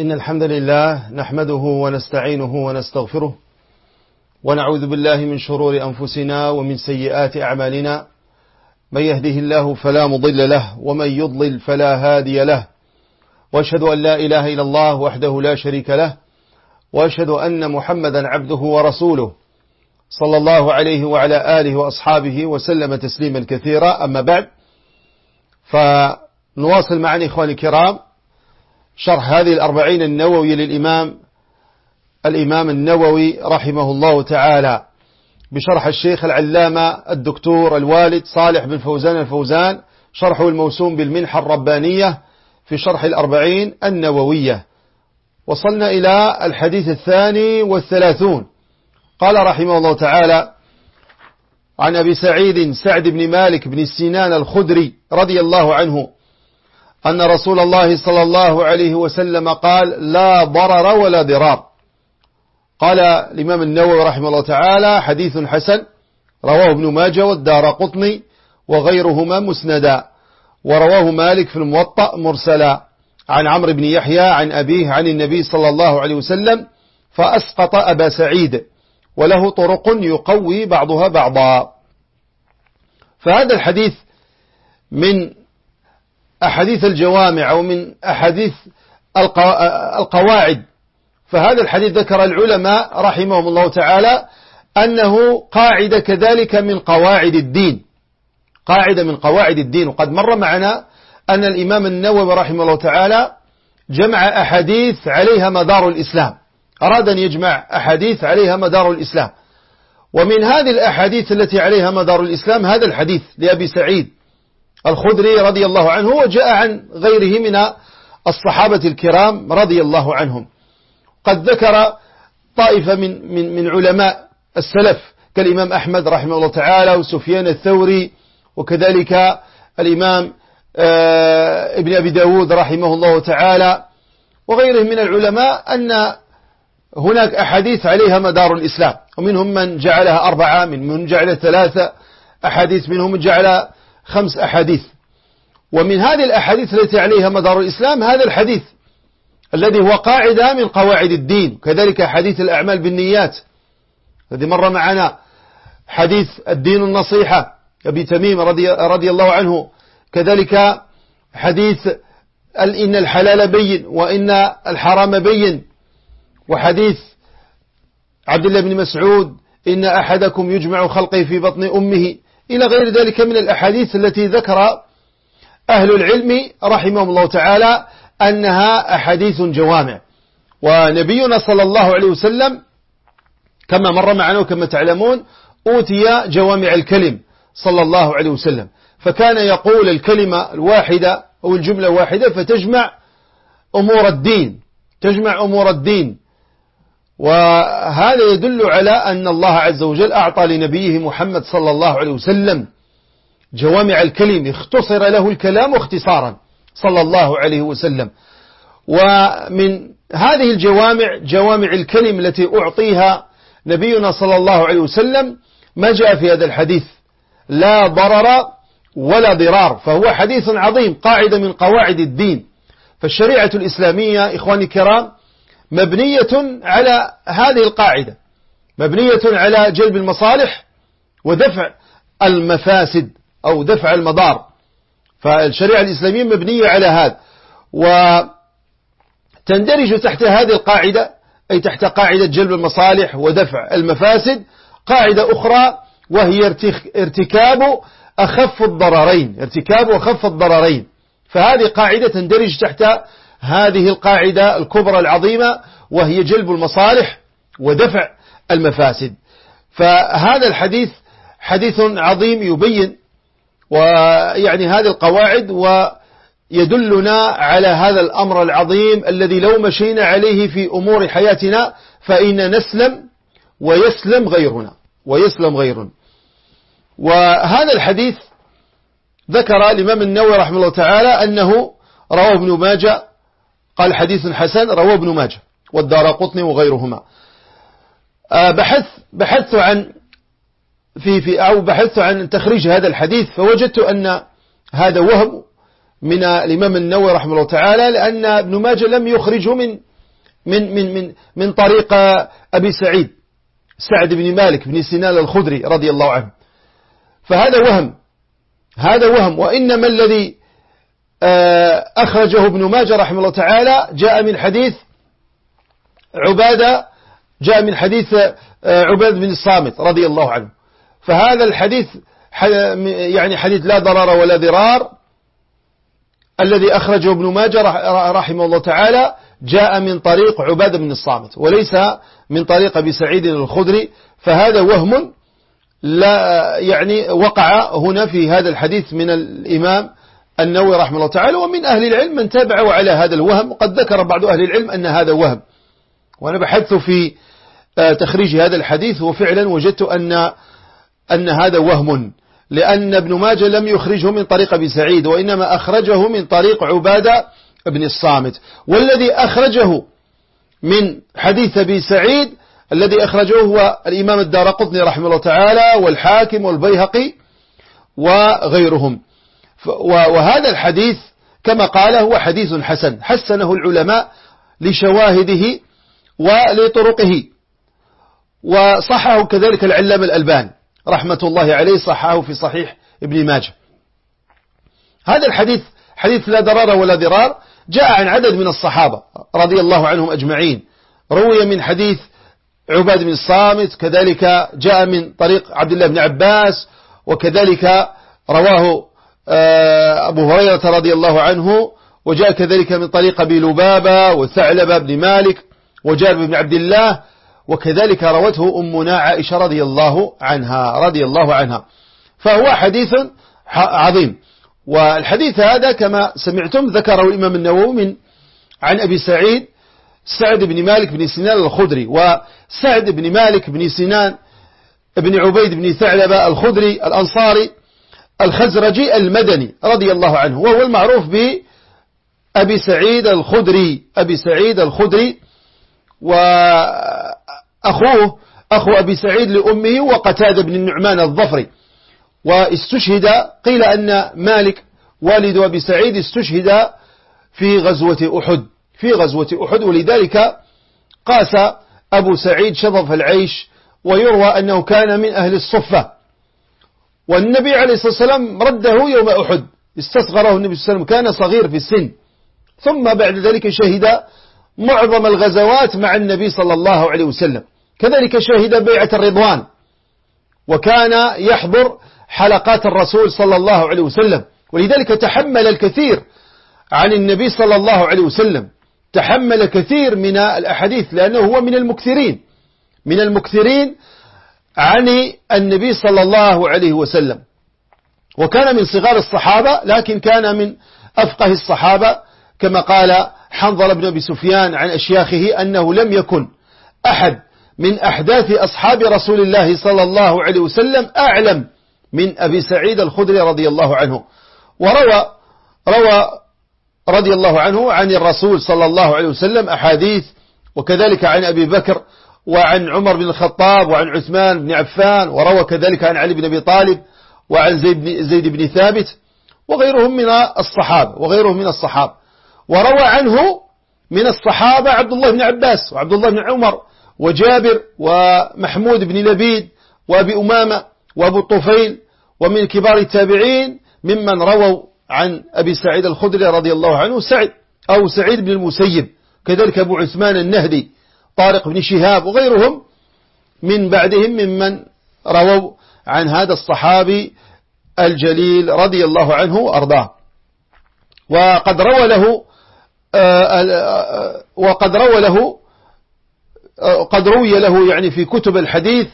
إن الحمد لله نحمده ونستعينه ونستغفره ونعوذ بالله من شرور أنفسنا ومن سيئات أعمالنا. من يهده الله فلا مضل له ومن يضلل فلا هادي له. وأشهد أن لا إله إلا الله وحده لا شريك له. وأشهد أن محمدا عبده ورسوله. صلى الله عليه وعلى آله وأصحابه وسلم تسليما كثيرا. أما بعد فنواصل معنا إخواني الكرام. شرح هذه الأربعين النووي للإمام الإمام النووي رحمه الله تعالى بشرح الشيخ العلامة الدكتور الوالد صالح بن فوزان الفوزان شرحه الموسوم بالمنحة الربانية في شرح الأربعين النووية. وصلنا إلى الحديث الثاني والثلاثون. قال رحمه الله تعالى عن أبي سعيد سعد بن مالك بن السنان الخدري رضي الله عنه أن رسول الله صلى الله عليه وسلم قال لا ضرر ولا ضرار. قال الإمام النووي رحمه الله تعالى حديث حسن رواه ابن ماجه والدار قطني وغيرهما مسندا ورواه مالك في الموطأ مرسلا. عن عمرو بن يحيى عن أبيه عن النبي صلى الله عليه وسلم فأسقط أبا سعيد وله طرق يقوي بعضها بعضا. فهذا الحديث من أحاديث الجوامع أو من أحاديث القواعد. فهذا الحديث ذكر العلماء رحمهم الله تعالى أنه قاعدة كذلك من قواعد الدين. قاعدة من قواعد الدين. وقد مر معنا أن الإمام النووي رحمه الله تعالى جمع أحاديث عليها مدار الإسلام. أراد أن يجمع أحاديث عليها مدار الإسلام. ومن هذه الأحاديث التي عليها مدار الإسلام هذا الحديث لأبي سعيد. الخدري رضي الله عنه وجاء عن غيره من الصحابة الكرام رضي الله عنهم. قد ذكر طائفة من, من, من علماء السلف كالإمام أحمد رحمه الله تعالى وسفيان الثوري وكذلك الإمام آه، ابن أبي داود رحمه الله تعالى وغيرهم من العلماء أن هناك أحاديث عليها مدار الإسلام. ومنهم من جعلها أربعة من من جعل ثلاثة أحاديث منهم من جعل خمس أحاديث. ومن هذه الأحاديث التي عليها مدار الإسلام هذا الحديث الذي هو قاعدة من قواعد الدين كذلك حديث الأعمال بالنيات. الذي مر معنا حديث الدين النصيحة أبي تميم رضي, رضي الله عنه. كذلك حديث إن الحلال بين وإن الحرام بين. وحديث عبد الله بن مسعود إن أحدكم يجمع خلقه في بطن أمه. إلى غير ذلك من الأحاديث التي ذكر أهل العلم رحمهم الله تعالى أنها أحاديث جوامع. ونبينا صلى الله عليه وسلم كما مر معنا وكما تعلمون أوتي جوامع الكلم صلى الله عليه وسلم. فكان يقول الكلمة الواحدة أو الجملة الواحدة فتجمع أمور الدين تجمع أمور الدين. وهذا يدل على أن الله عز وجل أعطى لنبيه محمد صلى الله عليه وسلم جوامع الكلم اختصر له الكلام اختصارا صلى الله عليه وسلم. ومن هذه الجوامع جوامع الكلم التي أعطيها نبينا صلى الله عليه وسلم ما جاء في هذا الحديث. لا ضرر ولا ضرار فهو حديث عظيم قاعدة من قواعد الدين. فالشريعة الإسلامية إخواني الكرام مبنية على هذه القاعدة. مبنية على جلب المصالح ودفع المفاسد أو دفع المضار. فالشريعة الإسلامية مبنية على هذا. وتندرج تحت هذه القاعدة أي تحت قاعدة جلب المصالح ودفع المفاسد قاعدة أخرى وهي ارتكاب أخف الضررين ارتكاب أخف الضررين. فهذه قاعدة تندرج تحت هذه القاعدة الكبرى العظيمة وهي جلب المصالح ودفع المفاسد. فهذا الحديث حديث عظيم يبين ويعني هذه القواعد ويدلنا على هذا الأمر العظيم الذي لو مشينا عليه في أمور حياتنا فإن نسلم ويسلم غيرنا ويسلم غيرنا. وهذا الحديث ذكر الإمام النووي رحمه الله تعالى أنه رواه ابن ماجه قال حديث حسن رواه ابن ماجه والدار قطني وغيرهما. آه، بحث بحثت عن في في أو بحثت عن تخريج هذا الحديث فوجدت أن هذا وهم من الإمام النووي رحمه الله تعالى لأن ابن ماجه لم يخرجه من من, من, من, من طريق أبي سعيد سعد بن مالك بن سنان الخدري رضي الله عنه. فهذا وهم هذا وهم وإنما الذي أخرجه ابن ماجه رحمه الله تعالى جاء من حديث عبادة جاء من حديث آه، عبادة بن الصامت رضي الله عنه. فهذا الحديث يعني حديث لا ضرر ولا ضرار. الذي أخرجه ابن ماجه رحمه الله تعالى جاء من طريق عبادة بن الصامت وليس من طريق أبي سعيد الخدري. فهذا وهم لا يعني وقع هنا في هذا الحديث من الإمام النووي رحمه الله تعالى ومن أهل العلم من تابعوا على هذا الوهم وقد ذكر بعض أهل العلم أن هذا وهم. وأنا بحثت في آه، تخريج هذا الحديث وفعلا وجدت أن أن هذا وهم لأن ابن ماجه لم يخرجه من طريق أبي سعيد وإنما أخرجه من طريق عبادة بن الصامت. والذي أخرجه من حديث أبي سعيد الذي أخرجه هو الإمام الدار قطني رحمه الله تعالى والحاكم والبيهقي وغيرهم. وهذا الحديث كما قال هو حديث حسن حسنه العلماء لشواهده ولطرقه وصحه كذلك العلام الألبان رحمة الله عليه صحه في صحيح ابن ماجه. هذا الحديث حديث لا ضرار ولا ضرار جاء عن عدد من الصحابة رضي الله عنهم أجمعين. روي من حديث عباد بن الصامت كذلك جاء من طريق عبد الله بن عباس وكذلك رواه أبو هريرة رضي الله عنه وجاء كذلك من طريق أبي لبابة وثعلبة بن مالك وجابر بن عبد الله وكذلك روته أمنا عائشة رضي الله عنها رضي الله عنها. فهو حديث عظيم. والحديث هذا كما سمعتم ذكره الإمام النووي من عن أبي سعيد سعد بن مالك بن سنان الخدري وسعد بن مالك بن سنان بن عبيد بن ثعلبة الخدري الأنصاري الخزرجي المدني رضي الله عنه وهو المعروف بأبي سعيد الخدري أبي سعيد الخدري وأخوه أخو أبي سعيد لأمه وقتاد بن النعمان الظفري. واستشهد قيل أن مالك والد أبي سعيد استشهد في غزوة أحد. في غزوة أحد ولذلك قاس أبو سعيد شظف العيش ويروى أنه كان من أهل الصفة. والنبي عليه الصلاة والسلام رده يوم أحد. استصغره النبي صلى الله عليه وسلم كان صغير في السن. ثم بعد ذلك شهد معظم الغزوات مع النبي صلى الله عليه وسلم. كذلك شهد بيعة الرضوان. وكان يحضر حلقات الرسول صلى الله عليه وسلم. ولذلك تحمل الكثير عن النبي صلى الله عليه وسلم. تحمل كثير من الأحاديث لأنه هو من المكثرين. من المكثرين عن النبي صلى الله عليه وسلم. وكان من صغار الصحابة لكن كان من أفقه الصحابة كما قال حنظل بن أبي سفيان عن أشياخه أنه لم يكن أحد من أحداث أصحاب رسول الله صلى الله عليه وسلم أعلم من أبي سعيد الخدري رضي الله عنه. وروى روى رضي الله عنه عن الرسول صلى الله عليه وسلم أحاديث وكذلك عن أبي بكر وعن عمر بن الخطاب وعن عثمان بن عفان وروى كذلك عن علي بن أبي طالب وعن زيد بن, زيد بن ثابت وغيرهم من الصحابة وغيرهم من الصحابة. وروى عنه من الصحابة عبد الله بن عباس وعبد الله بن عمر وجابر ومحمود بن لبيد وأبي أمامة وأبو الطفيل ومن كبار التابعين ممن رووا عن أبي سعيد الخدري رضي الله عنه سعد أو سعيد بن المسيب كذلك أبو عثمان النهدي. طارق بن شهاب وغيرهم من بعدهم ممن رووا عن هذا الصحابي الجليل رضي الله عنه وأرضاه. وقد روى له آه، آه، وقد روى له آه، قد روي له يعني في كتب الحديث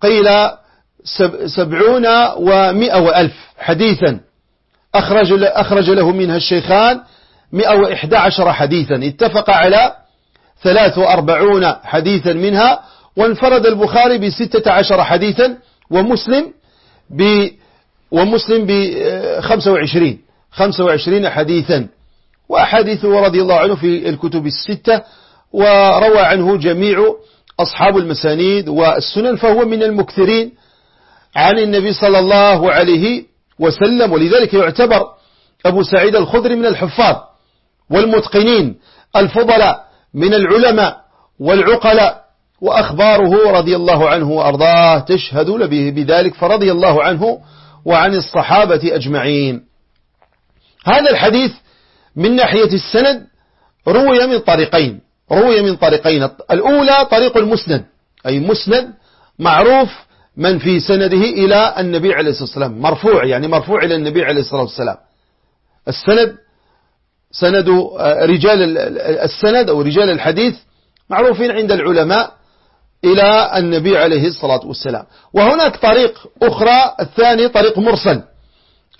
قيل سبعون ومئة وألف حديثا. أخرج, أخرج له منها الشيخان مئة وإحدى عشر حديثا. اتفق على ثلاث وأربعون حديثا منها وانفرد البخاري بستة عشر حديثا ومسلم ب ومسلم بخمسة وعشرين خمسة وعشرين حديثا. وأحاديثه رضي الله عنه في الكتب الستة وروى عنه جميع أصحاب المسانيد والسنن فهو من المكثرين عن النبي صلى الله عليه وسلم. ولذلك يعتبر أبو سعيد الخضري من الحفاظ والمتقنين الفضلاء من العلماء والعقلاء وأخباره رضي الله عنه وأرضاه تشهد لبه بذلك فرضي الله عنه وعن الصحابة أجمعين. هذا الحديث من ناحية السند روي من طريقين روي من طريقين. الأولى طريق المسند أي مسند معروف من في سنده إلى النبي عليه الصلاة والسلام مرفوع يعني مرفوع إلى النبي عليه الصلاة والسلام. السند سند آه، رجال السند أو رجال الحديث معروفين عند العلماء إلى النبي عليه الصلاة والسلام. وهناك طريق أخرى الثاني طريق مرسل.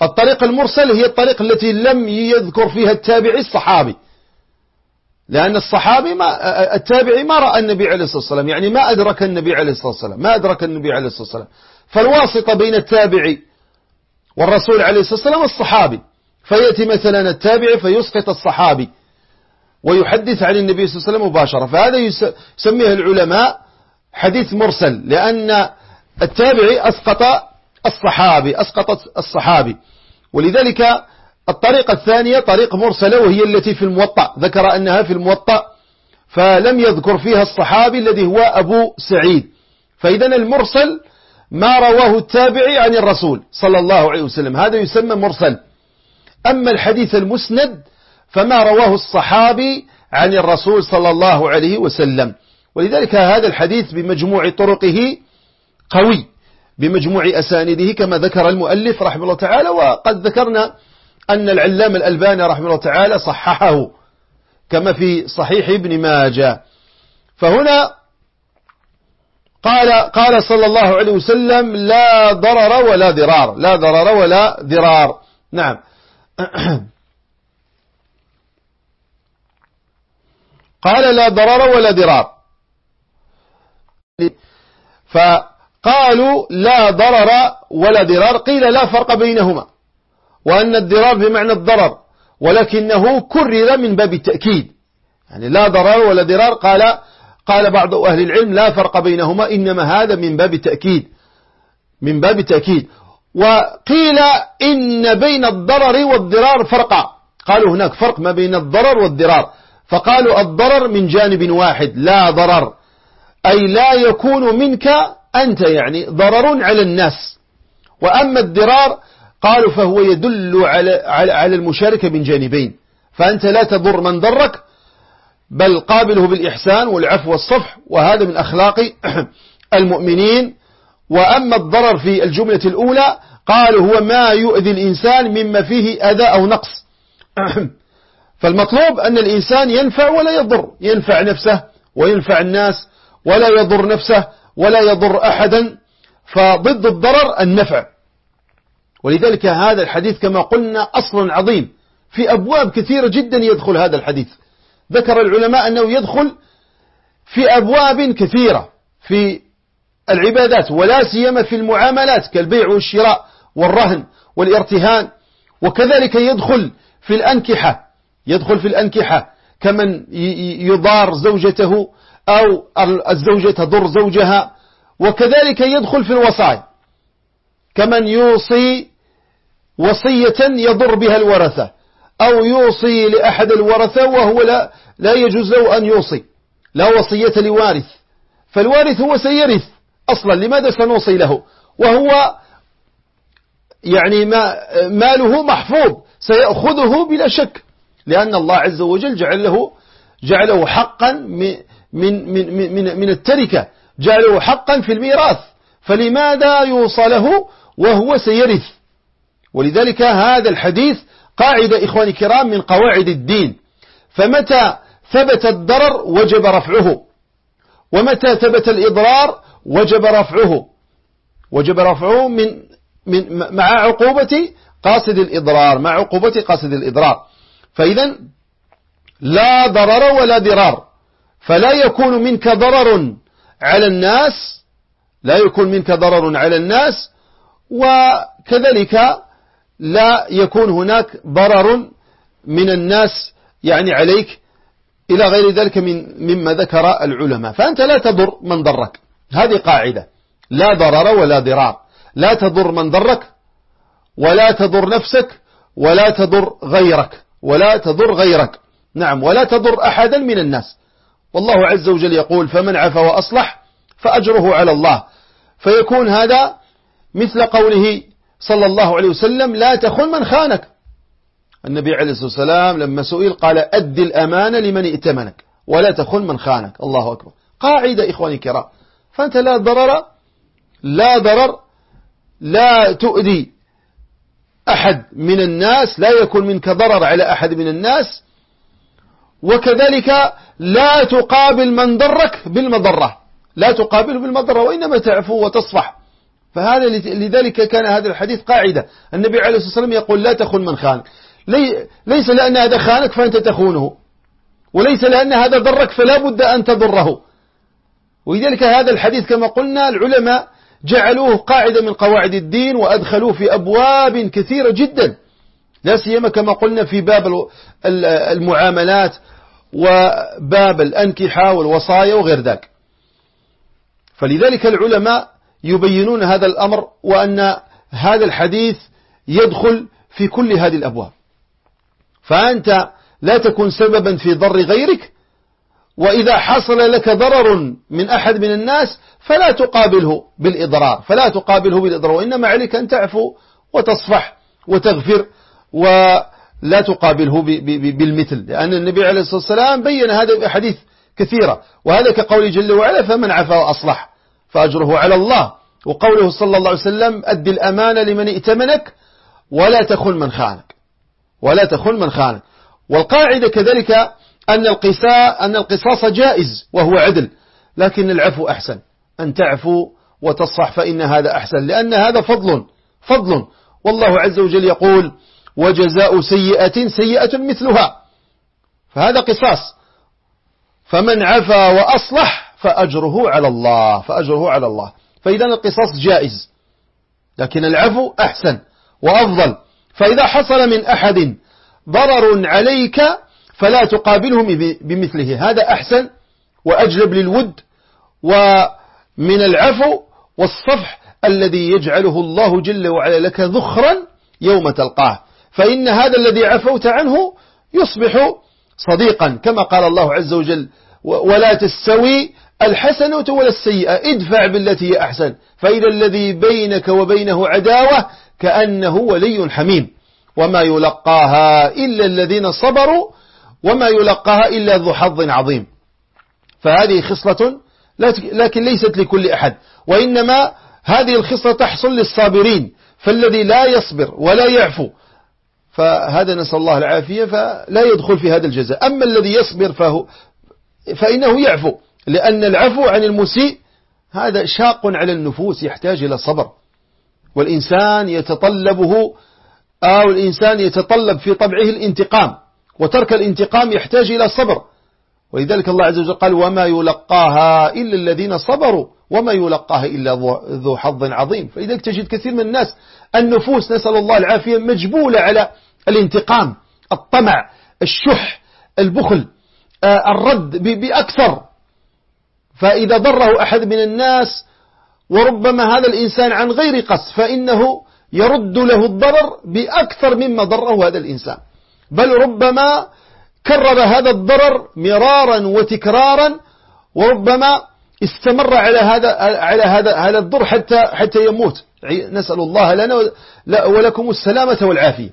الطريق المرسل هي الطريق التي لم يذكر فيها التابعي الصحابي. لأن الصحابي ما التابعي ما رأى النبي عليه الصلاة والسلام. يعني ما أدرك النبي عليه الصلاة والسلام. ما أدرك النبي عليه الصلاة والسلام. فالواسطة بين التابعي والرسول عليه الصلاة والسلام الصحابي فيأتي مثلا التابعي فيسقط الصحابي ويحدث عن النبي صلى الله عليه وسلم مباشرة. فهذا يسميه العلماء حديث مرسل لأن التابعي أسقط الصحابي أسقط الصحابي. ولذلك الطريقة الثانية طريق مرسلة وهي التي في الموطأ. ذكر أنها في الموطأ فلم يذكر فيها الصحابي الذي هو أبو سعيد. فإذا المرسل ما رواه التابعي عن الرسول صلى الله عليه وسلم. هذا يسمى مرسل. أما الحديث المسند فما رواه الصحابي عن الرسول صلى الله عليه وسلم. ولذلك هذا الحديث بمجموع طرقه قوي بمجموع أسانده كما ذكر المؤلف رحمه الله تعالى وقد ذكرنا أن العلام الألباني رحمه الله تعالى صححه كما في صحيح ابن ماجه. فهنا قال قال صلى الله عليه وسلم لا ضرر ولا ضرار لا ضرر ولا ضرار. نعم. قال لا ضرر ولا ضرار. فقالوا لا ضرر ولا ضرار قيل لا فرق بينهما وأن الضرار بمعنى الضرر ولكنه كرر من باب التأكيد. يعني لا ضرر ولا ضرار قال قال بعض أهل العلم لا فرق بينهما إنما هذا من باب التأكيد. من باب التأكيد. وقيل إن بين الضرر والضرار فرقا. قالوا هناك فرق ما بين الضرر والضرار. فقالوا الضرر من جانب واحد لا ضرر. أي لا يكون منك أنت يعني ضرر على الناس. وأما الضرار قالوا فهو يدل على, على المشاركة من جانبين. فأنت لا تضر من ضرك بل قابله بالإحسان والعفو والصفح. وهذا من أخلاق المؤمنين. وأما الضرر في الجملة الأولى قالوا هو ما يؤذي الإنسان مما فيه أذى أو نقص. فالمطلوب أن الإنسان ينفع ولا يضر. ينفع نفسه وينفع الناس ولا يضر نفسه ولا يضر أحدا. فضد الضرر النفع. ولذلك هذا الحديث كما قلنا أصل عظيم. في أبواب كثيرة جدا يدخل هذا الحديث. ذكر العلماء أنه يدخل في أبواب كثيرة. في العبادات ولا سيما في المعاملات كالبيع والشراء والرهن والارتهان. وكذلك يدخل في الأنكحة يدخل في الأنكحة كمن يضار زوجته أو الزوجة تضر زوجها. وكذلك يدخل في الوصايا كمن يوصي وصية يضر بها الورثة أو يوصي لأحد الورثة وهو لا, لا يجوز له أن يوصي لا وصية لوارث. فالوارث هو سيرث. أصلا لماذا سنوصي له؟ وهو يعني ما ماله محفوظ سيأخذه بلا شك لأن الله عز وجل جعل له جعله حقا من, من, من, من, من التركة جعله حقا في الميراث فلماذا يوصله وهو سيرث. ولذلك هذا الحديث قاعدة إخواني الكرام من قواعد الدين. فمتى ثبت الضرر وجب رفعه؟ ومتى ثبت الإضرار وجب رفعه. وجب رفعه من من مع عقوبة قاصد الإضرار مع عقوبة قاصد الإضرار. فإذا لا ضرر ولا ضرار. فلا يكون منك ضرر على الناس لا يكون منك ضرر على الناس وكذلك لا يكون هناك ضرر من الناس يعني عليك إلى غير ذلك من مما ذكر العلماء. فأنت لا تضر من ضرك. هذه قاعدة. لا ضرر ولا ضرار. لا تضر من ضرك ولا تضر نفسك ولا تضر غيرك ولا تضر غيرك. نعم ولا تضر أحدا من الناس. والله عز وجل يقول فمن عفى وأصلح فأجره على الله. فيكون هذا مثل قوله صلى الله عليه وسلم لا تخن من خانك. النبي عليه الصلاة والسلام لما سئل قال أد الأمانة لمن ائتمنك ولا تخن من خانك. الله أكبر. قاعدة إخواني الكرام. فأنت لا ضرر لا ضرر لا تؤذي أحد من الناس لا يكون منك ضرر على أحد من الناس وكذلك لا تقابل من ضرك بالمضرة لا تقابله بالمضرة وإنما تعفو وتصفح. فهذا لذلك كان هذا الحديث قاعدة. النبي عليه الصلاة والسلام يقول لا تخن من خانك. ليس لأن هذا خانك فأنت تخونه وليس لأن هذا ضرك فلا بد أن تضره. ولذلك هذا الحديث كما قلنا العلماء جعلوه قاعدة من قواعد الدين وأدخلوه في أبواب كثيرة جدا. لا سيما كما قلنا في باب المعاملات وباب الأنكحة والوصايا وغير ذلك. فلذلك العلماء يبينون هذا الأمر وأن هذا الحديث يدخل في كل هذه الأبواب. فأنت لا تكون سببا في ضر غيرك وإذا حصل لك ضرر من أحد من الناس فلا تقابله بالإضرار فلا تقابله بالإضرار وإنما عليك أن تعفو وتصفح وتغفر ولا تقابله بالمثل لأن النبي عليه الصلاة والسلام بين هذا بأحاديث كثيرة وهذا كقول جل وعلا فمن عفا وأصلح فأجره على الله وقوله صلى الله عليه وسلم أد الأمانة لمن ائتمنك ولا تخن من خانك ولا تخن من خانك والقاعدة كذلك أن أن القصاص جائز وهو عدل لكن العفو أحسن. أن تعفو وتصح فإن هذا أحسن لأن هذا فضل فضل. والله عز وجل يقول وجزاء سيئة سيئة مثلها. فهذا قصاص. فمن عفا وأصلح فأجره على الله فأجره على الله. فإذا القصاص جائز لكن العفو أحسن وأفضل. فإذا حصل من أحد ضرر عليك فلا تقابلهم بمثله. هذا أحسن وأجلب للود ومن العفو والصفح الذي يجعله الله جل وعلا لك ذخرا يوم تلقاه. فإن هذا الذي عفوت عنه يصبح صديقا. كما قال الله عز وجل ولا تستوي الحسنة ولا السيئة. ادفع بالتي هي أحسن. فإذا الذي بينك وبينه عداوة كأنه ولي حميم. وما يلقاها إلا الذين صبروا وما يلقاها إلا ذو حظ عظيم. فهذه خصلة لكن ليست لكل أحد. وإنما هذه الخصلة تحصل للصابرين فالذي لا يصبر ولا يعفو. فهذا نسأل الله العافية فلا يدخل في هذا الجزاء. أما الذي يصبر فهو فإنه يعفو لأن العفو عن المسيء هذا شاق على النفوس يحتاج إلى صبر. والإنسان يتطلبه أو الإنسان يتطلب في طبعه الانتقام. وترك الانتقام يحتاج إلى صبر. ولذلك الله عز وجل قال وما يلقاها إلا الذين صبروا وما يلقاها إلا ذو حظ عظيم. فلذلك تجد كثير من الناس النفوس نسأل الله العافية مجبولة على الانتقام الطمع الشح البخل آه، الرد بأكثر. فإذا ضره أحد من الناس وربما هذا الإنسان عن غير قصد فإنه يرد له الضرر بأكثر مما ضره هذا الإنسان. بل ربما كرر هذا الضرر مرارا وتكرارا وربما استمر على هذا على هذا هذا الضر حتى حتى يموت. نسأل الله لنا ولكم السلامة والعافية.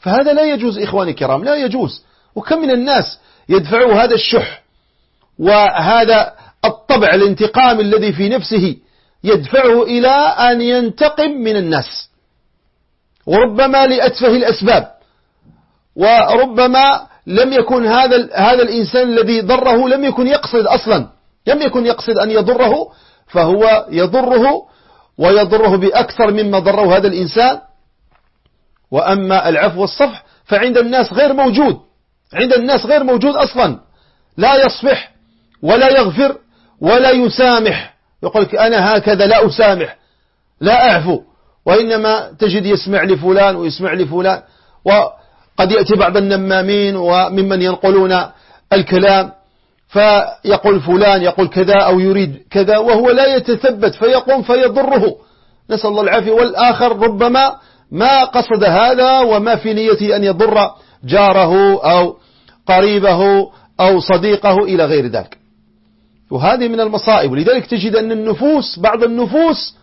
فهذا لا يجوز إخواني الكرام لا يجوز. وكم من الناس يدفعوا هذا الشح وهذا الطبع الانتقام الذي في نفسه يدفعه إلى أن ينتقم من الناس. وربما لأتفه الأسباب. وربما لم يكن هذا هذا الإنسان الذي ضره لم يكن يقصد أصلا. لم يكن يقصد أن يضره فهو يضره ويضره بأكثر مما ضره هذا الإنسان. وأما العفو والصفح فعند الناس غير موجود عند الناس غير موجود أصلا. لا يصفح ولا يغفر ولا يسامح. يقول لك أنا هكذا لا أسامح لا أعفو. وإنما تجد يسمع لفلان ويسمع لفلان. وقد يأتي بعض النمامين وممن ينقلون الكلام فيقول فلان يقول كذا أو يريد كذا وهو لا يتثبت فيقوم فيضره. نسأل الله العافية. والآخر ربما ما قصد هذا وما في نيته أن يضر جاره أو قريبه أو صديقه إلى غير ذلك. وهذه من المصائب. ولذلك تجد أن النفوس بعض النفوس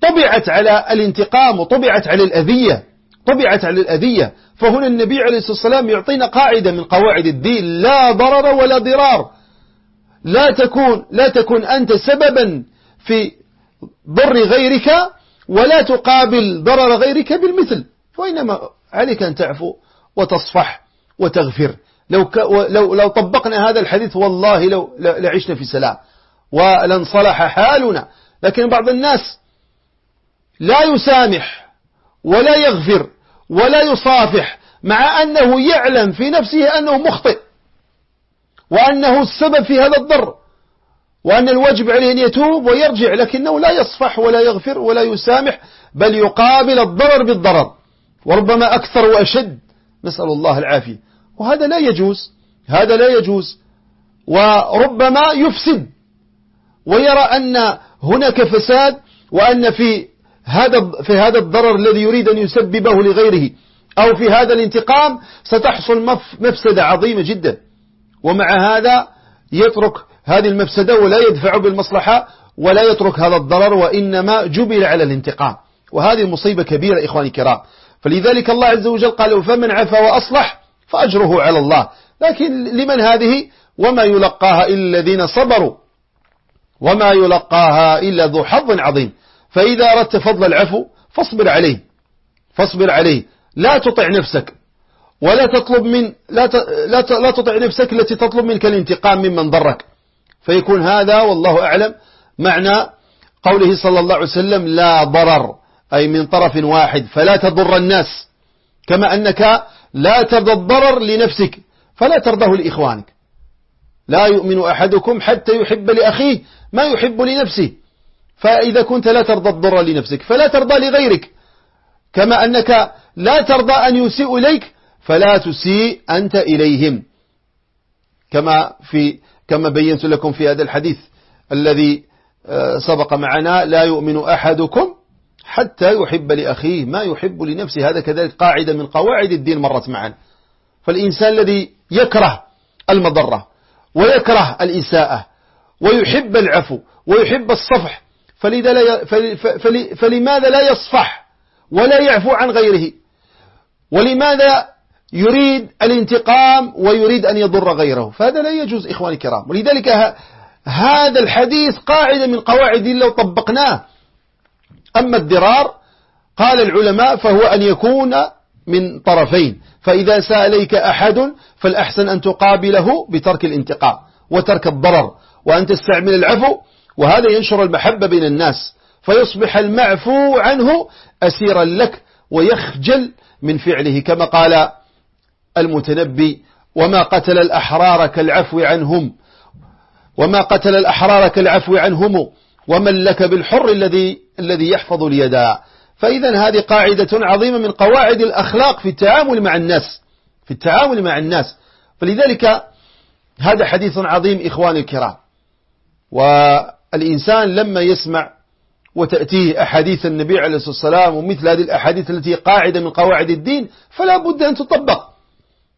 طبعت على الانتقام وطبعت على الأذية. طبعت على الأذية فهنا النبي عليه الصلاة والسلام يعطينا قاعدة من قواعد الدين لا ضرر ولا ضرار. لا تكون لا تكون أنت سببا في ضر غيرك ولا تقابل ضرر غيرك بالمثل وإنما عليك أن تعفو وتصفح وتغفر. لو, لو, لو طبقنا هذا الحديث والله لو لعشنا في سلام ولنصلح حالنا. لكن بعض الناس لا يسامح ولا يغفر ولا يصافح مع أنه يعلم في نفسه أنه مخطئ وأنه السبب في هذا الضر وأن الواجب عليه أن يتوب ويرجع لكنه لا يصفح ولا يغفر ولا يسامح بل يقابل الضرر بالضرر وربما أكثر وأشد. نسأل الله العافية. وهذا لا يجوز هذا لا يجوز. وربما يفسد ويرى أن هناك فساد وأن في هذا في هذا الضرر الذي يريد أن يسببه لغيره أو في هذا الانتقام ستحصل مفسدة عظيمة جدا. ومع هذا يترك هذه المفسدة ولا يدفع بالمصلحة ولا يترك هذا الضرر وإنما جبل على الانتقام. وهذه مصيبة كبيرة إخواني الكرام. فلذلك الله عز وجل قال فمن عفى وأصلح فأجره على الله. لكن لمن هذه؟ وما يلقاها إلا الذين صبروا وما يلقاها إلا ذو حظ عظيم. فإذا أردت فضل العفو فاصبر عليه. فاصبر عليه. لا تطع نفسك. ولا تطلب من لا لا لا تطع نفسك التي تطلب منك الانتقام ممن ضرك. فيكون هذا والله أعلم معنى قوله صلى الله عليه وسلم لا ضرر أي من طرف واحد. فلا تضر الناس. كما أنك لا ترضى الضرر لنفسك فلا ترضه لإخوانك. لا يؤمن أحدكم حتى يحب لأخيه ما يحب لنفسه. فإذا كنت لا ترضى الضر لنفسك فلا ترضى لغيرك. كما أنك لا ترضى أن يسيء إليك فلا تسيء أنت إليهم. كما في كما بينت لكم في هذا الحديث الذي آه، سبق معنا لا يؤمن أحدكم حتى يحب لأخيه ما يحب لنفسه. هذا كذلك قاعدة من قواعد الدين مرت معنا. فالإنسان الذي يكره المضرة ويكره الإساءة ويحب العفو ويحب الصفح فلذا لا فلماذا لا يصفح ولا يعفو عن غيره؟ ولماذا يريد الانتقام ويريد أن يضر غيره؟ فهذا لا يجوز إخواني الكرام. ولذلك هذا الحديث قاعدة من قواعد لو طبقناه. أما الضرار قال العلماء فهو أن يكون من طرفين. فإذا سأليك أحد فالأحسن أن تقابله بترك الانتقام وترك الضرر. وأن تستعمل العفو وهذا ينشر المحبة بين الناس فيصبح المعفو عنه أسيرا لك ويخجل من فعله كما قال المتنبي وما قتل الأحرار كالعفو عنهم وما قتل الأحرار كالعفو عنهم ومن لك بالحر الذي الذي يحفظ اليدا. فإذا هذه قاعدة عظيمة من قواعد الأخلاق في التعامل مع الناس في التعامل مع الناس. فلذلك هذا حديث عظيم إخواني الكرام. والإنسان لما يسمع وتأتيه أحاديث النبي عليه الصلاة والسلام ومثل هذه الأحاديث التي قاعدة من قواعد الدين فلا بد أن تطبق.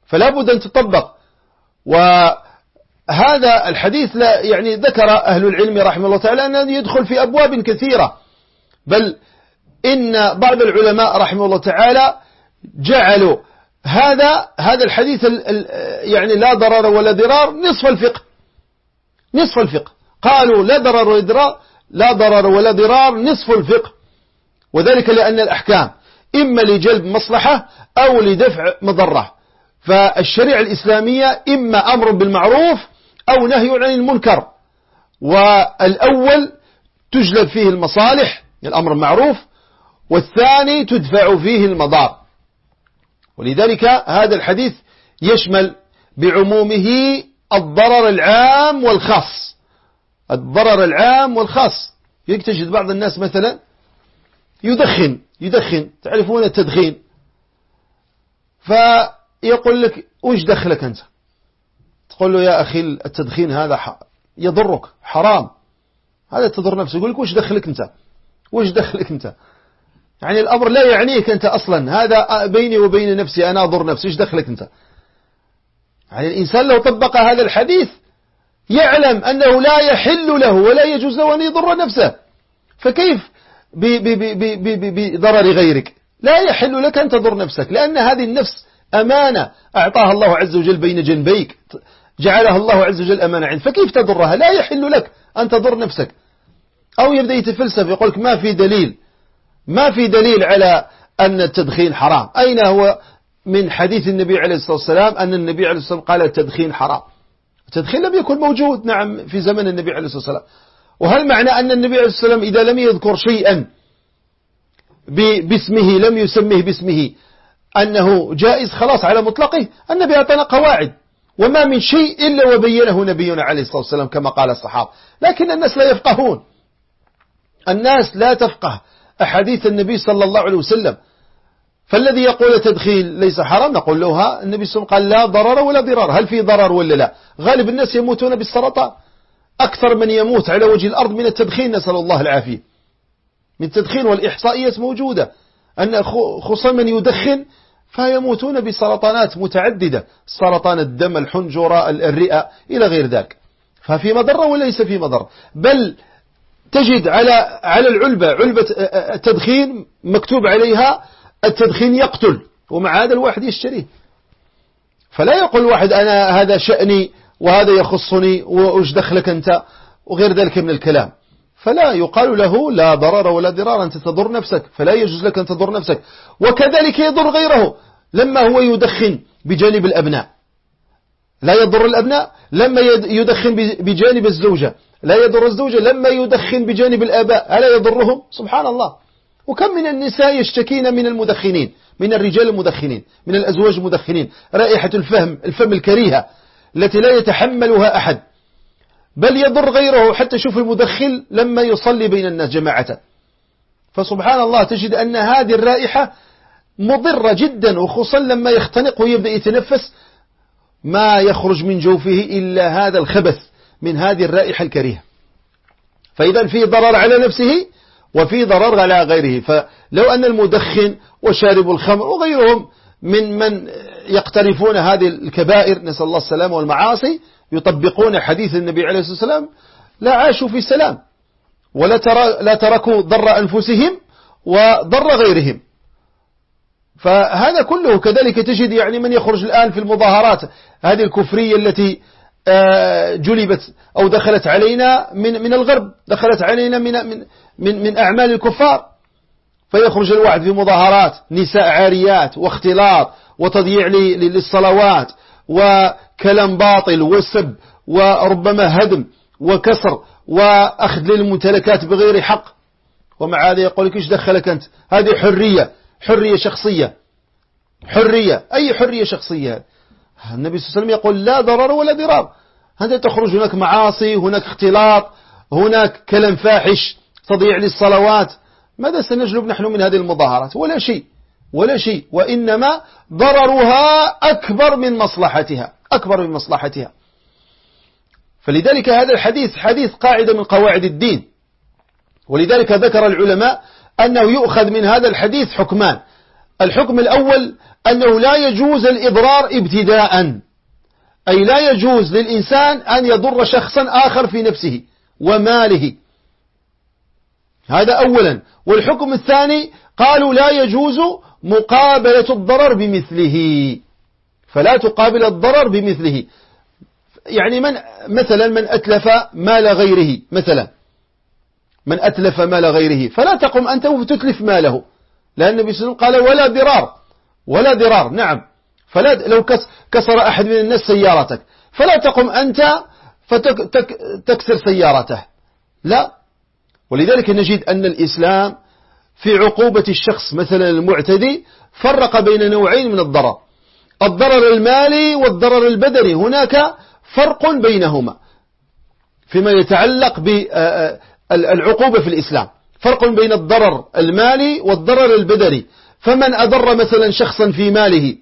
فلا بد أن تطبق. وهذا الحديث لا يعني ذكر أهل العلم رحمه الله تعالى أنه يدخل في أبواب كثيرة. بل إن بعض العلماء رحمه الله تعالى جعلوا هذا هذا الحديث يعني لا ضرر ولا ضرار نصف الفقه. نصف الفقه. قالوا لا ضرر ولا ضرار لا ضرر ولا ضرار نصف الفقه. وذلك لأن الأحكام إما لجلب مصلحة أو لدفع مضرة. فالشريعة الإسلامية إما أمر بالمعروف أو نهي عن المنكر. والأول تجلب فيه المصالح الأمر المعروف والثاني تدفع فيه المضار. ولذلك هذا الحديث يشمل بعمومه الضرر العام والخاص. الضرر العام والخاص. تجد بعض الناس مثلا يدخن يدخن تعرفون التدخين. فيقول لك وش دخلك أنت؟ تقول له يا أخي التدخين هذا يضرك حرام. هذا تضر نفسه يقول لك وش دخلك أنت؟ وش دخلك أنت؟ يعني الأمر لا يعنيك أنت أصلا. هذا بيني وبين نفسي أنا أضر نفسي وش دخلك أنت؟ يعني الإنسان لو طبق هذا الحديث يعلم أنه لا يحل له ولا يجوز له أن يضر نفسه. فكيف بضرر غيرك؟ لا يحل لك أن تضر نفسك لأن هذه النفس أمانة. أعطاها الله عز وجل بين جنبيك جعلها الله عز وجل أمانة عندك. فكيف تضرها؟ لا يحل لك أن تضر نفسك. أو يبدأ يتفلسف يقول لك ما في دليل ما في دليل على أن التدخين حرام. أين هو من حديث النبي عليه الصلاة والسلام أن النبي عليه الصلاة والسلام قال التدخين حرام؟ التدخين لم يكن موجود نعم في زمن النبي عليه الصلاة والسلام. وهل معنى أن النبي عليه الصلاة والسلام إذا لم يذكر شيئا باسمه لم يسمه باسمه أنه جائز خلاص على مطلقه النبي أعطانا قواعد. وما من شيء إلا وبينه نبينا عليه الصلاة والسلام كما قال الصحابة. لكن الناس لا يفقهون. الناس لا تفقه أحاديث النبي صلى الله عليه وسلم. فالذي يقول تدخيل ليس حرام نقول له النبي صلى الله عليه وسلم قال لا ضرر ولا ضرار. هل في ضرر ولا لا؟ غالب الناس يموتون بالسرطان. أكثر من يموت على وجه الأرض من التدخين نسأل الله العافية. من التدخين والإحصائيات موجودة. أن خصوصا من يدخن فيموتون بسرطانات متعددة. سرطان الدم الحنجرة الرئة إلى غير ذلك. ففي مضرة وليس في مضرة؟ بل تجد على على العلبة علبة التدخين مكتوب عليها التدخين يقتل ومع هذا الواحد يشتريه. فلا يقول واحد أنا هذا شأني وهذا يخصني وش دخلك أنت وغير ذلك من الكلام. فلا يقال له لا ضرر ولا ضرار أنت تضر نفسك فلا يجوز لك أن تضر نفسك. وكذلك يضر غيره لما هو يدخن بجانب الأبناء. لا يضر الأبناء لما يدخن بجانب الزوجة. لا يضر الزوجة لما يدخن بجانب الآباء ألا يضرهم؟ سبحان الله. وكم من النساء يشتكين من المدخنين من الرجال المدخنين من الأزواج المدخنين. رائحة الفهم الفم الكريهة التي لا يتحملها أحد. بل يضر غيره حتى شوف المدخل لما يصلي بين الناس جماعة. فسبحان الله تجد أن هذه الرائحة مضرة جدا وخصوصا لما يختنق ويبدأ يتنفس. ما يخرج من جوفه إلا هذا الخبث من هذه الرائحة الكريهة. فإذا في ضرر على نفسه وفي ضرر على غيره. فلو أن المدخن وشارب الخمر وغيرهم من من يقترفون هذه الكبائر نسأل الله السلامة والمعاصي يطبقون حديث النبي عليه الصلاة والسلام لا عاشوا في سلام ولا ترى لا تركوا ضر أنفسهم وضر غيرهم. فهذا كله كذلك تجد يعني من يخرج الآن في المظاهرات هذه الكفرية التي جلبت أو دخلت علينا من من الغرب دخلت علينا من من من, من أعمال الكفار. فيخرج الواحد في مظاهرات نساء عاريات واختلاط وتضييع للصلوات وكلام باطل وسب وربما هدم وكسر وأخذ للممتلكات بغير حق. ومع هذا يقول لك إيش دخلك أنت؟ هذه حرية حرية شخصية. حرية أي حرية شخصية؟ النبي صلى الله عليه وسلم يقول لا ضرر ولا ضرار. هذا تخرج هناك معاصي هناك اختلاط هناك كلام فاحش تضيع للصلوات. ماذا سنجلب نحن من هذه المظاهرات؟ ولا شيء ولا شيء. وإنما ضررها أكبر من مصلحتها أكبر من مصلحتها. فلذلك هذا الحديث حديث قاعدة من قواعد الدين. ولذلك ذكر العلماء أنه يؤخذ من هذا الحديث حكمان. الحكم الأول أنه لا يجوز الإضرار ابتداء. أي لا يجوز للإنسان أن يضر شخصا آخر في نفسه وماله. هذا أولا. والحكم الثاني قالوا لا يجوز مقابلة الضرر بمثله. فلا تقابل الضرر بمثله. يعني من مثلا من أتلف مال غيره مثلا. من أتلف مال غيره. فلا تقم أنت وتتلف ماله. لأن النبي صلى الله عليه وسلم قال ولا ضرار ولا ضرار نعم. فلا لو كسر أحد من الناس سيارتك فلا تقم أنت فتكسر سيارته. لا. ولذلك نجد أن الإسلام في عقوبة الشخص مثلا المعتدي فرق بين نوعين من الضرر. الضرر المالي والضرر البدني هناك فرق بينهما فيما يتعلق بالعقوبة في الإسلام. فرق بين الضرر المالي والضرر البدني. فمن أضر مثلا شخصا في ماله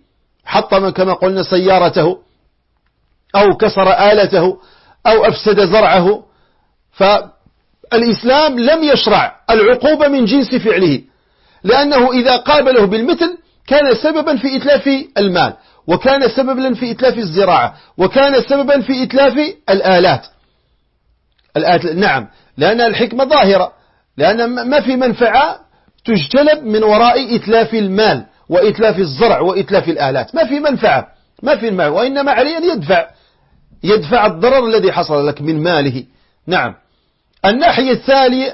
حطم كما قلنا سيارته أو كسر آلته أو أفسد زرعه فالإسلام لم يشرع العقوبة من جنس فعله لأنه إذا قابله بالمثل كان سببا في إتلاف المال وكان سببا في إتلاف الزراعة وكان سببا في إتلاف الآلات. الآية نعم لأن الحكمة ظاهرة. لأن ما في منفعة تجتلب من وراء إتلاف المال وإتلاف الزرع وإتلاف الآلات. ما في منفعة ما في المال وإنما عليه أن يدفع يدفع الضرر الذي حصل لك من ماله. نعم. الناحية الثانية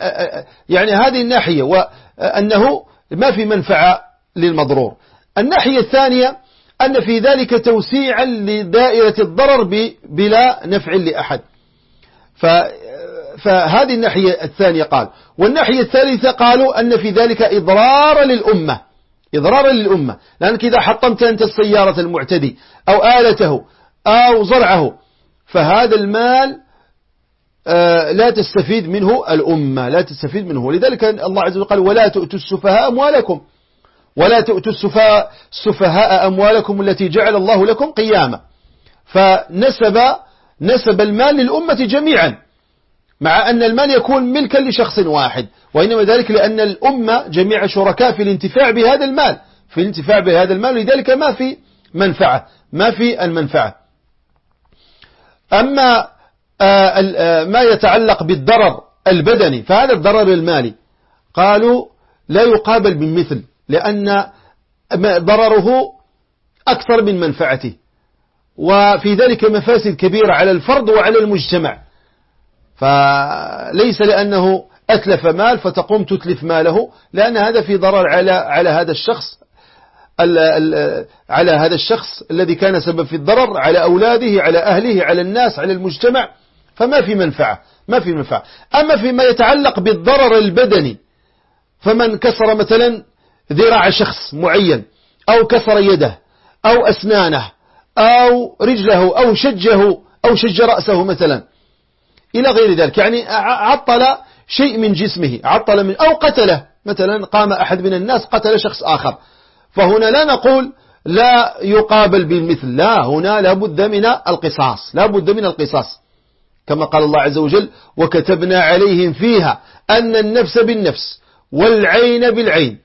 يعني هذه الناحية وأنه ما في منفعة للمضرور. الناحية الثانية أن في ذلك توسيعا لدائرة الضرر بلا نفع لأحد. فهذه الناحية الثانية قال والناحية الثالثة قالوا أن في ذلك إضرار للأمة إضرارا للأمة. لأنك إذا حطمت أنت السيارة المعتدي أو آلته أو زرعه فهذا المال آه، لا تستفيد منه الأمة لا تستفيد منه. لذلك الله عز وجل قال ولا تؤتوا السفهاء أموالكم ولا تؤتوا السفهاء أموالكم التي جعل الله لكم قياما. فنسب نسب المال للأمة جميعا مع أن المال يكون ملكا لشخص واحد وإنما ذلك لأن الأمة جميع شركاء في الانتفاع بهذا المال. في الانتفاع بهذا المال لذلك ما في منفعة ما في المنفعة. أما آه، آه، ما يتعلق بالضرر البدني فهذا الضرر المالي. قالوا لا يقابل بالمثل لأن ضرره أكثر من منفعته. وفي ذلك مفاسد كبيرة على الفرد وعلى المجتمع. فليس لأنه أتلف مال فتقوم تتلف ماله لأن هذا في ضرر على على هذا الشخص على هذا الشخص الذي كان سبب في الضرر على أولاده على أهله على الناس على المجتمع. فما في منفعة ما في منفعة. أما فيما يتعلق بالضرر البدني فمن كسر مثلا ذراع شخص معين أو كسر يده أو أسنانه أو رجله أو شجه أو شج رأسه مثلا. إلى غير ذلك. يعني عطل شيء من جسمه. عطل من أو قتله. مثلا قام أحد من الناس قتل شخص آخر. فهنا لا نقول لا يقابل بالمثل. لا هنا لابد من القصاص. لابد من القصاص. كما قال الله عز وجل وكتبنا عليهم فيها أن النفس بالنفس والعين بالعين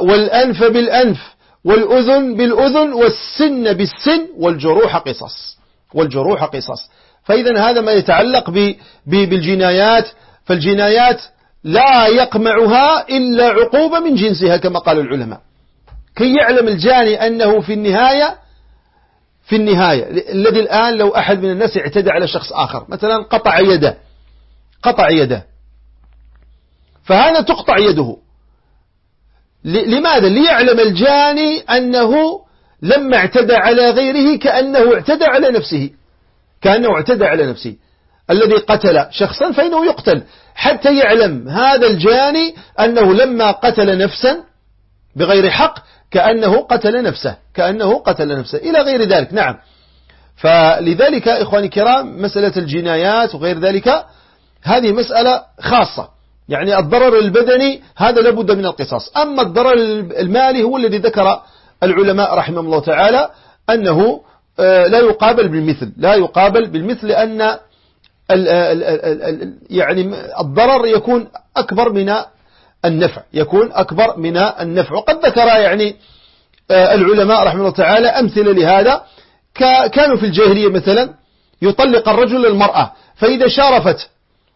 والأنف بالأنف. والأذن بالأذن والسن بالسن والجروح قصص والجروح قصص. فإذا هذا ما يتعلق بالجنايات. فالجنايات لا يقمعها إلا عقوبة من جنسها كما قال العلماء. كي يعلم الجاني أنه في النهاية في النهاية الذي الآن لو أحد من الناس اعتدى على شخص آخر مثلا قطع يده قطع يده. فهذا تقطع يده. لماذا؟ ليعلم الجاني أنه لما اعتدى على غيره كأنه اعتدى على نفسه كأنه اعتدى على نفسه. الذي قتل شخصا فإنه يقتل حتى يعلم هذا الجاني أنه لما قتل نفسا بغير حق كأنه قتل نفسه كأنه قتل نفسه إلى غير ذلك. نعم. فلذلك إخواني الكرام مسألة الجنايات وغير ذلك هذه مسألة خاصة. يعني الضرر البدني هذا لابد من القصاص. أما الضرر المالي هو الذي ذكر العلماء رحمه الله تعالى أنه آه، لا يقابل بالمثل. لا يقابل بالمثل لأن يعني الضرر يكون أكبر من النفع يكون أكبر من النفع. وقد ذكر يعني آه، العلماء رحمه الله تعالى أمثلة لهذا. كانوا في الجاهلية مثلا يطلق الرجل المرأة فإذا شارفت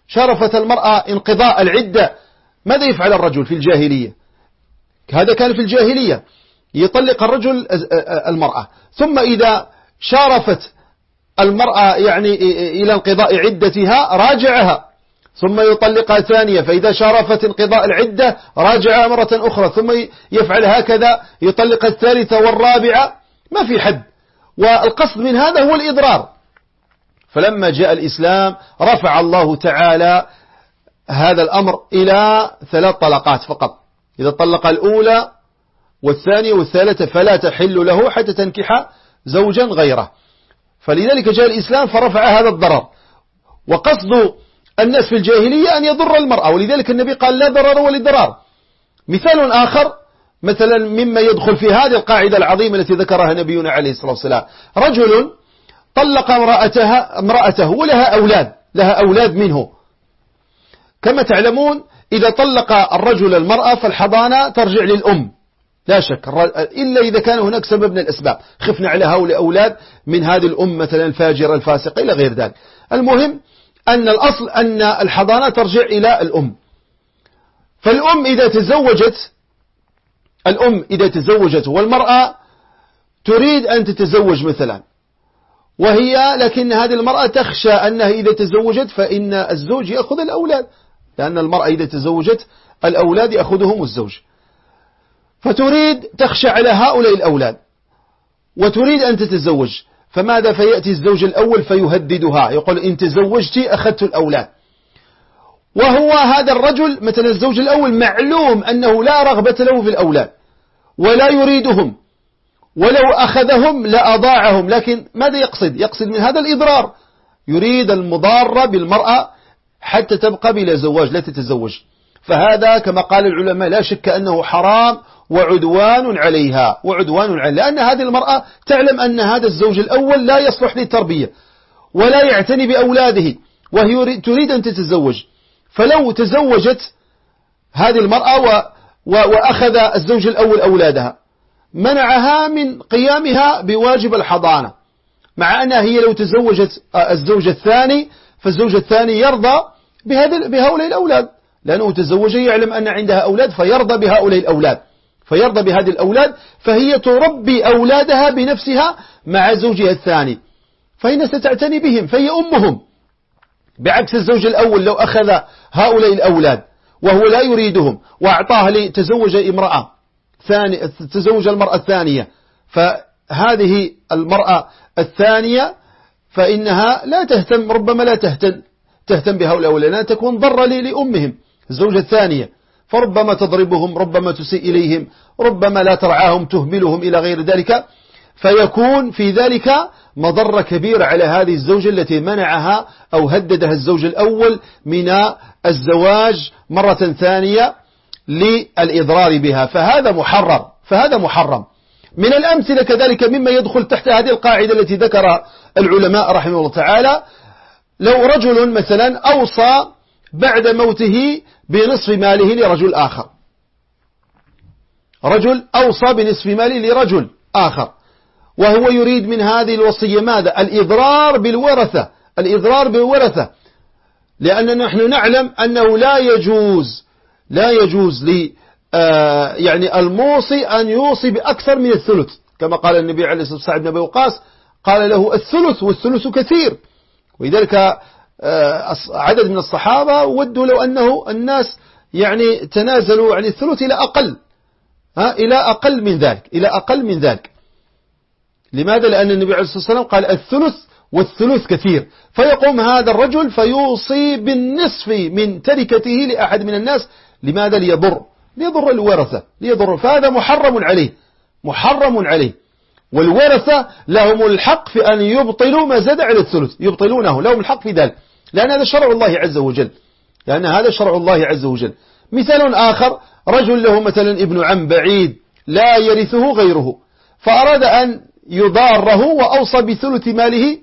شارفت المرأة انقضاء العدة. ماذا يفعل الرجل في الجاهلية؟ هذا كان في الجاهلية. يطلق الرجل المرأة. ثم إذا شارفت المرأة يعني إلى انقضاء عدتها راجعها. ثم يطلقها ثانية. فإذا شارفت انقضاء العدة راجعها مرة أخرى. ثم يفعل هكذا يطلق الثالثة والرابعة. ما في حد. والقصد من هذا هو الإضرار. فلما جاء الإسلام رفع الله تعالى هذا الأمر إلى ثلاث طلقات فقط. إذا طلق الأولى والثانية والثالثة فلا تحل له حتى تنكح زوجا غيره. فلذلك جاء الإسلام فرفع هذا الضرر. وقصد الناس في الجاهلية أن يضر المرأة ولذلك النبي قال لا ضرر ولا ضرار. مثال آخر مثلا مما يدخل في هذه القاعدة العظيمة التي ذكرها نبينا عليه الصلاة والسلام. رجل طلق امرأتها امرأته ولها أولاد لها أولاد منه. كما تعلمون إذا طلق الرجل المرأة فالحضانة ترجع للأم. لا شك إلا إذا كان هناك سبب من الأسباب. خفنا على هؤلاء أولاد من هذه الأم مثلا الفاجرة الفاسقة إلى غير ذلك. المهم أن الأصل أن الحضانة ترجع إلى الأم. فالأم إذا تزوجت الأم إذا تزوجت والمرأة تريد أن تتزوج مثلا. وهي لكن هذه المرأة تخشى أنها إذا تزوجت فإن الزوج يأخذ الأولاد. لأن المرأة إذا تزوجت الأولاد يأخذهم الزوج. فتريد تخشى على هؤلاء الأولاد. وتريد أن تتزوج. فماذا فيأتي الزوج الأول فيهددها. يقول إن تزوجت أخذت الأولاد. وهو هذا الرجل مثلا الزوج الأول معلوم أنه لا رغبة له في الأولاد. ولا يريدهم. ولو أخذهم لأضاعهم. لكن ماذا يقصد؟ يقصد من هذا الإضرار. يريد المضارة بالمرأة حتى تبقى بلا زواج لا تتزوج. فهذا كما قال العلماء لا شك أنه حرام وعدوان عليها. وعدوان عليها. لأن هذه المرأة تعلم أن هذا الزوج الأول لا يصلح للتربية ولا يعتني بأولاده وهي تريد أن تتزوج. فلو تزوجت هذه المرأة وأخذ الزوج الأول أولادها. منعها من قيامها بواجب الحضانة مع أنها هي لو تزوجت الزوج الثاني فالزوج الثاني يرضى بهؤلاء الأولاد لأنه تزوج يعلم أن عندها أولاد فيرضى بهؤلاء الأولاد فيرضى بهذه الأولاد فهي تربي أولادها بنفسها مع زوجها الثاني فهي ستعتني بهم فهي أمهم بعكس الزوج الأول لو أخذ هؤلاء الأولاد وهو لا يريدهم وأعطاه لتزوج امرأة ثاني تزوج المرأة الثانية. فهذه المرأة الثانية فإنها لا تهتم ربما لا تهتم تهتم بهؤلاء لأنها تكون ضرة لأمهم. الزوجة الثانية فربما تضربهم ربما تسيء إليهم ربما لا ترعاهم تهملهم إلى غير ذلك. فيكون في ذلك مضرة كبيرة على هذه الزوجة التي منعها أو هددها الزوج الأول من الزواج مرة ثانية. للإضرار بها فهذا محرم فهذا محرم. من الأمثلة كذلك مما يدخل تحت هذه القاعدة التي ذكر العلماء رحمه الله تعالى. لو رجل مثلا أوصى بعد موته بنصف ماله لرجل آخر. رجل أوصى بنصف ماله لرجل آخر. وهو يريد من هذه الوصية ماذا؟ الإضرار بالورثة الإضرار بالورثة. لأننا نحن نعلم أنه لا يجوز لا يجوز لي آه، يعني الموصي أن يوصي بأكثر من الثلث. كما قال النبي عليه الصلاة والسلام بن أبي وقاص قال له الثلث والثلث كثير. ولذلك آه، عدد من الصحابة ودوا لو أنه الناس يعني تنازلوا عن الثلث إلى أقل ها إلى أقل من ذلك إلى أقل من ذلك. لماذا؟ لأن النبي عليه الصلاة والسلام قال الثلث والثلث كثير. فيقوم هذا الرجل فيوصي بالنصف من تركته لأحد من الناس لماذا ليضر؟ ليضر الورثة ليضر فهذا محرم عليه محرم عليه. والورثة لهم الحق في أن يبطلوا ما زاد على الثلث يبطلونه لهم الحق في ذلك. لأن هذا شرع الله عز وجل. لأن هذا شرع الله عز وجل. مثال آخر رجل له مثلا ابن عم بعيد لا يرثه غيره فأراد أن يضاره وأوصى بثلث ماله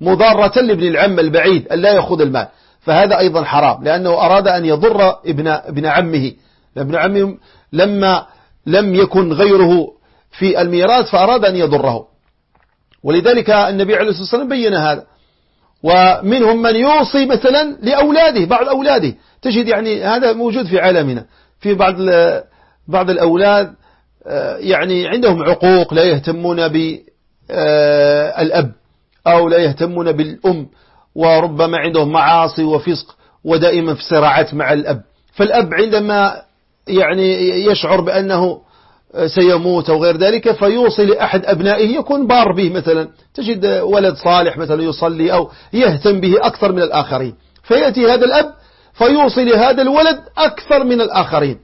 مضارة لابن العم البعيد أن لا يأخذ المال. فهذا أيضا حرام لأنه أراد أن يضر ابن, ابن عمه. ابن عمه لما لم يكن غيره في الميراث فأراد أن يضره. ولذلك النبي عليه الصلاة والسلام بين هذا. ومنهم من يوصي مثلا لأولاده بعض أولاده. تجد يعني هذا موجود في عالمنا. في بعض بعض الأولاد آه، يعني عندهم عقوق لا يهتمون بالأب آه، أو لا يهتمون بالأم. وربما عندهم معاصي وفسق ودائما في صراعات مع الأب. فالأب عندما يعني يشعر بأنه سيموت أو غير ذلك فيوصي لأحد أبنائه يكون بار به مثلا. تجد ولد صالح مثلا يصلي أو يهتم به أكثر من الآخرين. فيأتي هذا الأب فيوصي لهذا الولد أكثر من الآخرين.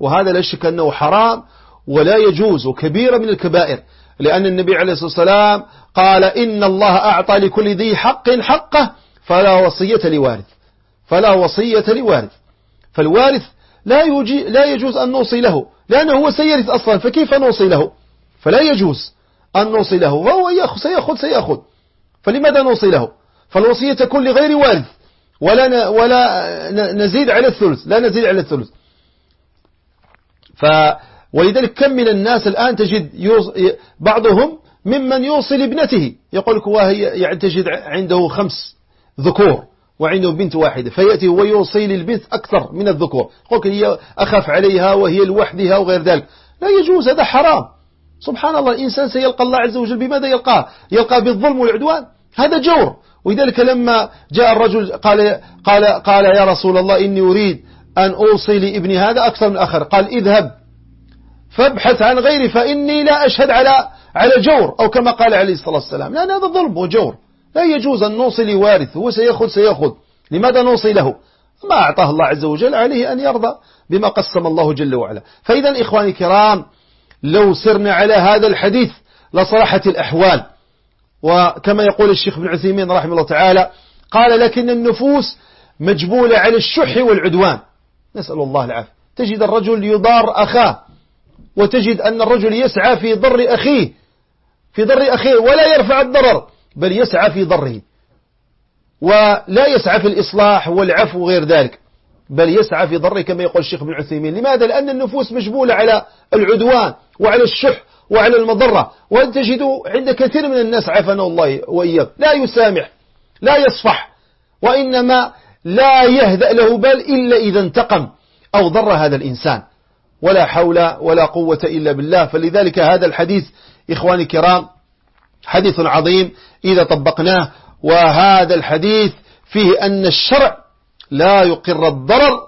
وهذا لا شك أنه حرام ولا يجوز وكبيرة من الكبائر. لأن النبي عليه الصلاة والسلام قال إن الله أعطى لكل ذي حق حقه فلا وصية لوارث فلا وصية لوارث. فالوارث لا, يجي لا يجوز أن نوصي له لأنه هو سيرث أصلا فكيف نوصي له؟ فلا يجوز أن نوصي له وهو سيأخذ سيأخذ. فلماذا نوصي له؟ فالوصية تكون لغير وارث. ولا ولا نزيد على الثلث لا نزيد على الثلث. ف ولذلك كم من الناس الآن تجد بعضهم ممن يوصي لابنته يقول لك وهي يعني تجد عنده خمس ذكور وعنده بنت واحدة. فيأتي هو يوصي للبنت أكثر من الذكور. يقول هي أخاف عليها وهي لوحدها وغير ذلك. لا يجوز هذا حرام. سبحان الله الإنسان سيلقى الله عز وجل بماذا يلقاه؟ يلقى بالظلم والعدوان. هذا جور. ولذلك لما جاء الرجل قال, قال, قال يا رسول الله إني أريد أن أوصي لابني هذا أكثر من آخر قال اذهب. فابحث عن غيري فإني لا أشهد على على جور. أو كما قال عليه الصلاة والسلام لأن هذا ظلم وجور. لا يجوز أن نوصي لوارث هو سيأخذ. سيأخذ لماذا نوصي له؟ ما أعطاه الله عز وجل عليه أن يرضى بما قسم الله جل وعلا. فإذا إخواني الكرام لو سرنا على هذا الحديث لصلحت الأحوال. وكما يقول الشيخ ابن عثيمين رحمه الله تعالى قال لكن النفوس مجبولة على الشح والعدوان. نسأل الله العافية. تجد الرجل يضار أخاه. وتجد أن الرجل يسعى في ضر أخيه في ضر أخيه ولا يرفع الضرر بل يسعى في ضره. ولا يسعى في الإصلاح والعفو وغير ذلك بل يسعى في ضره كما يقول الشيخ بن عثيمين. لماذا؟ لأن النفوس مجبولة على العدوان وعلى الشح وعلى المضرة. وتجد عند كثير من الناس عافنا الله وإياك لا يسامح لا يصفح وإنما لا يهدأ له بال إلا إذا انتقم أو ضر هذا الإنسان. ولا حول ولا قوة إلا بالله. فلذلك هذا الحديث إخواني الكرام حديث عظيم إذا طبقناه وهذا الحديث فيه أن الشرع لا يقر الضرر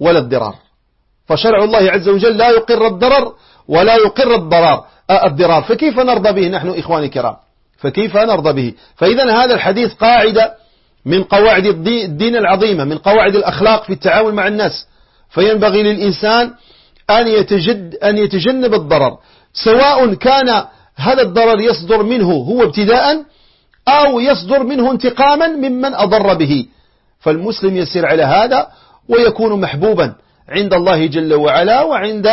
ولا الضرار. فشرع الله عز وجل لا يقر الضرر ولا يقر الضرار. الضرار فكيف نرضى به نحن إخواني الكرام؟ فكيف نرضى به؟ فإذا هذا الحديث قاعدة من قواعد الدين العظيمة من قواعد الأخلاق في التعامل مع الناس. فينبغي للإنسان أن, يتجد أن يتجنب الضرر. سواء كان هذا الضرر يصدر منه هو ابتداء أو يصدر منه انتقاما ممن أضر به. فالمسلم يسير على هذا ويكون محبوبا عند الله جل وعلا وعند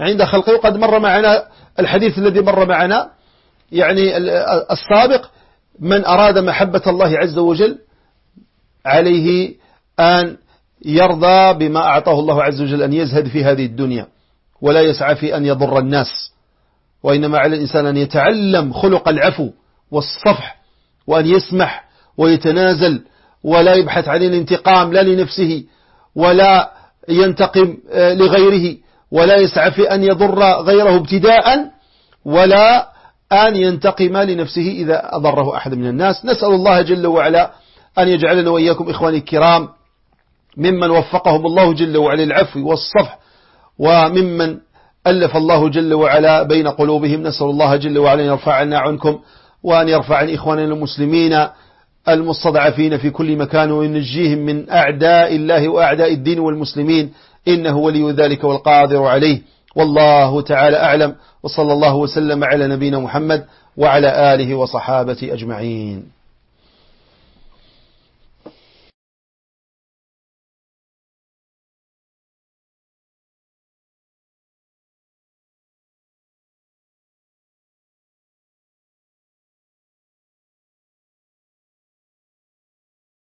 عند خلقه. وقد مر معنا الحديث الذي مر معنا يعني السابق من أراد محبة الله عز وجل عليه أن يرضى بما أعطاه الله عز وجل أن يزهد في هذه الدنيا. ولا يسعى في أن يضر الناس وإنما على الإنسان أن يتعلم خلق العفو والصفح وأن يسمح ويتنازل ولا يبحث عن الانتقام لا لنفسه ولا ينتقم آه، لغيره ولا يسعى في أن يضر غيره ابتداء ولا أن ينتقم لنفسه إذا أضره أحد من الناس. نسأل الله جل وعلا أن يجعلنا وإياكم إخواني الكرام ممن وفقهم الله جل وعلا العفو والصفح وممن ألف الله جل وعلا بين قلوبهم نسأل الله جل وعلا أن يرفع عنا عنكم وأن يرفع عن إخواننا المسلمين المستضعفين في كل مكان وينجيهم من أعداء الله وأعداء الدين والمسلمين إنه ولي ذلك والقادر عليه. والله تعالى أعلم وصلى الله وسلم على نبينا محمد وعلى آله وصحابة أجمعين.